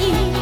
night.